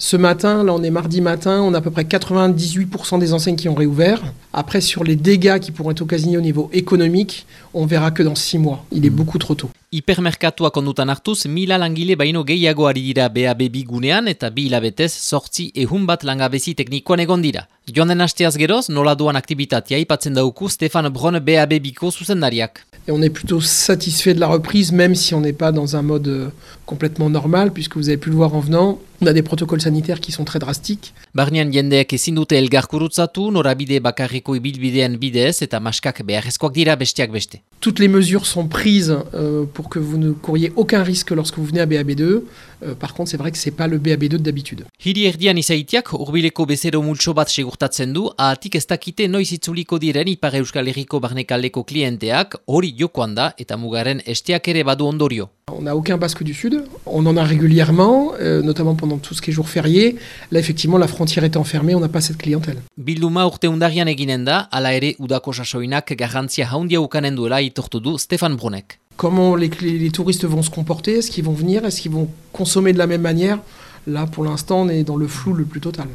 Ce matin, là on est mardi matin, on a à peu près 98% des enseignes qui ont réouvert. Après, sur les dégâts qui pourront être occasionnés au niveau économique, on verra que dans six mois. Il est beaucoup trop tôt. Hipermerkatuak kondutan hartuz, mila langile baino gehiago ari dira BAB gunean eta bi hilabetez sortzi ehun bat langabezi teknikoan egon dira. Joan den hasteaz geroz, nola aktivitatea dauku Stefan Bron BAB biko zuzendariak. Et on est plutôt satisfait de la reprise, même si on n'est pas dans un mode euh, complètement normal, puisque vous avez pu le voir en venant. On a des protocoles sanitaires qui sont très drastiques. Barnean jendeak ezin dute elgarkurutzatu, norabide bakarriko ibilbidean bidez eta maskak beharrezkoak dira beste. Toutes les mesures sont prises euh, pour que vous ne couriez aucun risque lorsque vous venez à BAB2. Euh, par contre, c'est vrai que c'est pas le BAB2 d'habitude. Hiri erdian izaitiak urbileko bezero multso bat segurtatzen du, ahatik ez dakite noiz itzuliko diren Ipar Euskal Herriko barnekaldeko klienteak hori jokoan da eta mugaren esteak ere badu ondorio. On n'a aucun basque du Sud. On en a régulièrement, euh, notamment pendant tout ce qui est jour férié. Là, effectivement, la frontière est enfermée, on n'a pas cette clientèle. Bilduma urte undarian eginen da, ala ere udako sasoinak garrantzia haundia ukanen duela itortu du Stefan Brunek. Comment les, les touristes vont se comporter Est-ce qu'ils vont venir Est-ce qu'ils vont consommer de la même manière Là, pour l'instant, on est dans le flou le plus total.